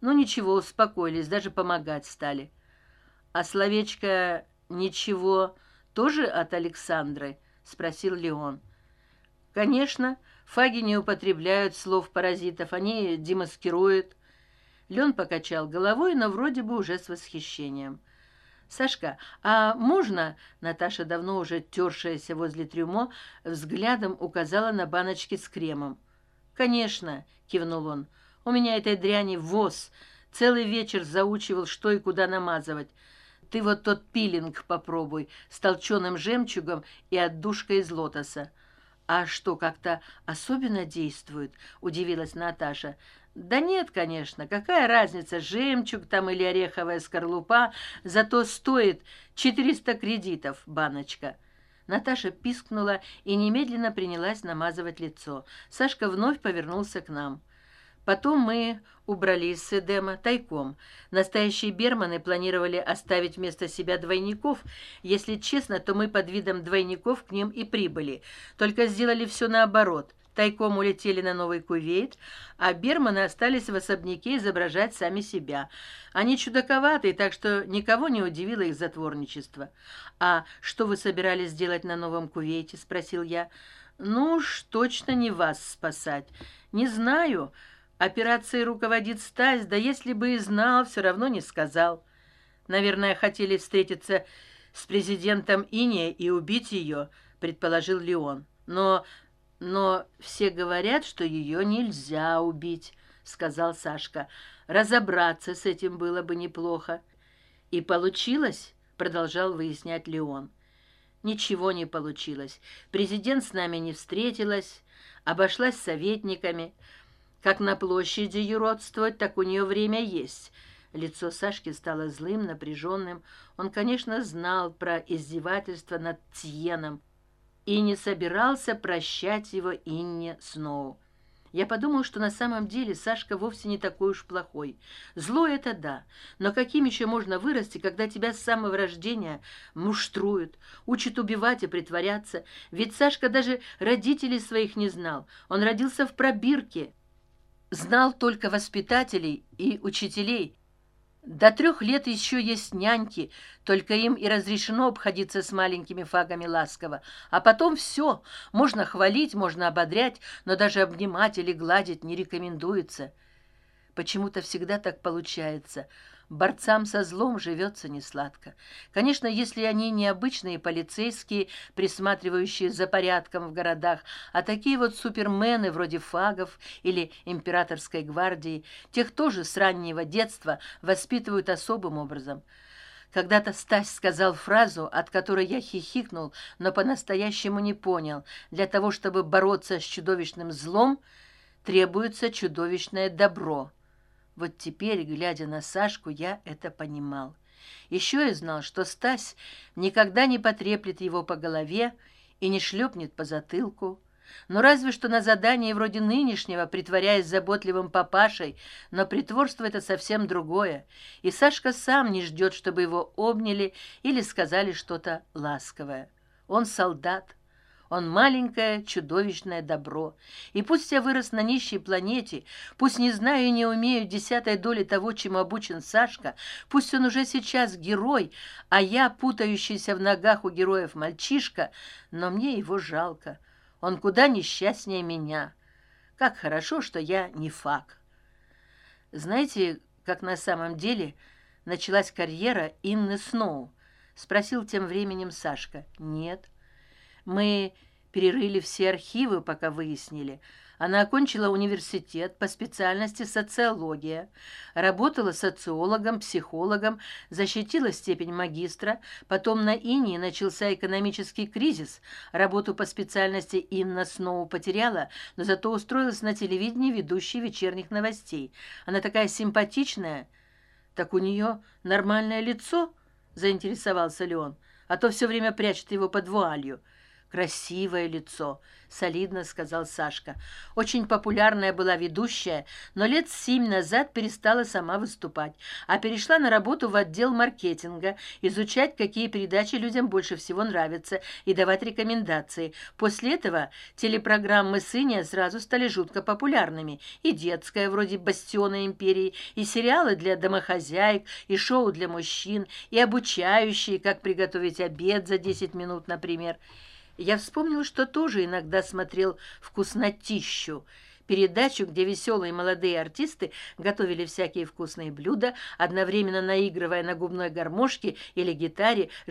ну ничего успокоились даже помогать стали. А словечко ничего тоже от александры? Спросил леон. Конечно фаги не употребляют слов паразитов они демаскируют. Лен покачал головой но вроде бы уже с восхищением. Сашка а можно наташа давно уже тершаяся возле трюмо взглядом указала на баночки с кремом. Конечно кивнул он у меня этой дряни воз. Целый вечер заучивал что и куда намазывать. Ты вот тот пилинг попробуй с толченым жемчугом и отдушкой из лотоса. А что как то особенно действует? Удивилась наташа. Да нет конечно какая разница жемчуг там или ореховая скорлупа зато стоит четыреста кредитов баночка. Наташа пискнула и немедленно принялась намазывать лицо. Сашка вновь повернулся к нам потом мы убрались с эдема тайком. Настоящие берманы планировали оставить вместо себя двойников. Если честно то мы под видом двойников к ним и прибыли. Только сделали все наоборот. Тайком улетели на новый кувейт а берманы остались в особняке изображать сами себя. Они чудаковатые так что никого не удивило их затворничество. А что вы собирались делать на новом кувейте спросил я. Ну уж точно не вас спасать. Не знаю операцией руководит стась да если бы и знал все равно не сказал. Наверное хотели встретиться с президентом иния и убить ее предположил леон. Но но все говорят что ее нельзя убить сказал сашка. Разобраться с этим было бы неплохо. И получилось продолжал выяснять леон. Ничего не получилось. Президент с нами не встретилась обошлась советниками как на площади юродствовать так у нее время есть. Лицо сашки стало злым напряженным он конечно знал про издевательство над тьеном и не собирался прощать его инне сноу я подумал что на самом деле сашка вовсе не такой уж плохой. Зло это да но каким еще можно вырасти когда тебя с самого рождения муштруют учат убивать и притворяться? Ведь сашка даже родителей своих не знал. Он родился в пробирке знал только воспитателей и учителей. До трех лет еще есть няньки только им и разрешено обходиться с маленькими фагами ласково. А потом все можно хвалить можно ободрять но даже обнимать или гладить не рекомендуется. Почему то всегда так получается борцам со злом живется несладко. Конечно если они не обычные полицейские присматривающие за порядком в городах а такие вот супермены вроде фагов или императорской гвардии тех тоже с раннего детства воспитывают особым образом. Когда то стась сказал фразу от которой я хихикнул но по настоящему не понял. Для того чтобы бороться с чудовищным злом требуется чудовищное добро вот теперь глядя на сашку я это понимал. Еще я знал что стась никогда не потреплет его по голове и не шлепнет по затылку. Но разве что на задании вроде нынешнего притворяясь заботливым папашей но притворство это совсем другое. И сашка сам не ждет чтобы его обняли или сказали что то ласковое. Он солдат он маленькое чудовищное добро. И пусть я вырос на нищей планете пусть не знаю и не умею десятой доли того чему обучен сашка пусть он уже сейчас герой а я путающийся в ногах у героев мальчишка но мне его жалко. Он куда несчастнее меня. Как хорошо что я не фак. Знаете как на самом деле началась карьера инны сноу? Спросил тем временем сашка. Нет мы перерыли все архивы пока выяснили. Она окончила университет по специальности социология работала социологом психологом защитила степень магистра. Потом на инии начался экономический кризис. Работу по специальности инна снова потеряла но зато устроилась на телевидении ведущей вечерних новостей она такая симпатичная. Так у нее нормальное лицо заинтересовался ли он а то все время прячет его под вуалью красивое лицо солидно сказал сашка. Очень популярная была ведущая но лет семь назад перестала сама выступать а перешла на работу в отдел маркетинга изучать какие передачи людям больше всего нравятся и давать рекомендации. После этого телепрограммы сыня сразу стали жутко популярными. И детская вроде бастиона империи и сериалы для домохозяек и шоу для мужчин и обучающие как приготовить обед за десять минут например я вспомнил что тоже иногда смотрел вкуснотищу передачу где веселые молодые артисты готовили всякие вкусные блюда одновременно наигрывая на губной гармошке или гитаре